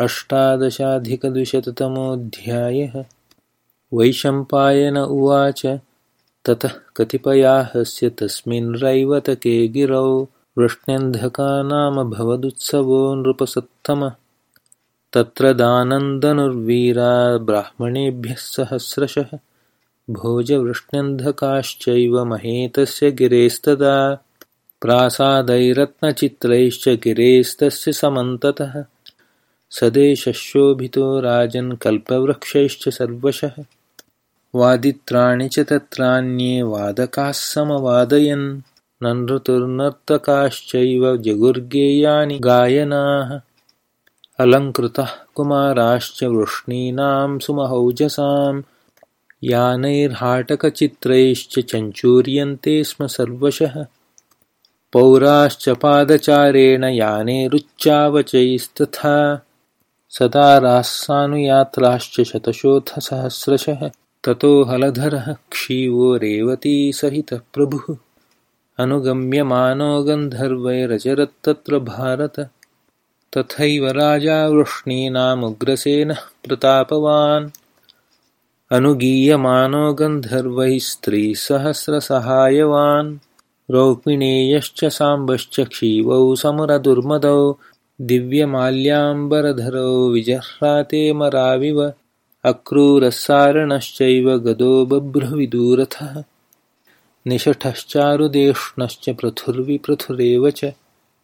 अष्टादशाधिकद्विशततमोऽध्यायः। वैशम्पायन उवाच ततः कतिपयाहस्य तस्मिन् रैवतके गिरौ वृष्ण्यन्धका नाम भवदुत्सवो नृपसत्तमः। तत्र दानन्दनुर्वीरा ब्राह्मणेभ्यः सहस्रशः। भोजवृष्ण्यन्धकाश्चैव महेतस्य गिरेस्तदा। प्रासादैरत्नचित्रैश्च गिरेस्तस्य समन्ततः सदेशशोभितो राजन् कल्पवृक्षैश्च सर्वशः। वादित्राणि च तत्रान्ये वादकाः समवादयन्। ननृतुर्नर्तकाश्चैव जगुर्गेयानि गायनाः। अलङ्कृतः कुमाराश्च वृष्णीनां सुमहौजसां यानैर्हाटकचित्रैश्च चञ्चूर्यन्ते स्म सर्वशः। पौराश्च पादचारेण यानेरुच्चावचैस्तथा सदाराः सानुयात्राश्च शतशोथसहस्रशः। ततो हलधरः क्षीवो रेवतीसहितः प्रभुः। अनुगम्यमानो गन्धर्वैरचरत्तत्र भारत। तथैव राजा वृष्णीनामुग्रसेनः प्रतापवान्। अनुगीयमानो गन्धर्वैः स्त्रीसहस्रसहायवान्। रौपिणेयश्च साम्बश्च क्षीवौ समरदुर्मदौ दिव्यमाल्याम्बरधरौ विजह्राते मराविव अक्रूरस्सारणश्चैव गदो बभ्रुविदूरथः। निषठश्चारुदेष्णश्च पृथुर्विपृथुरेव च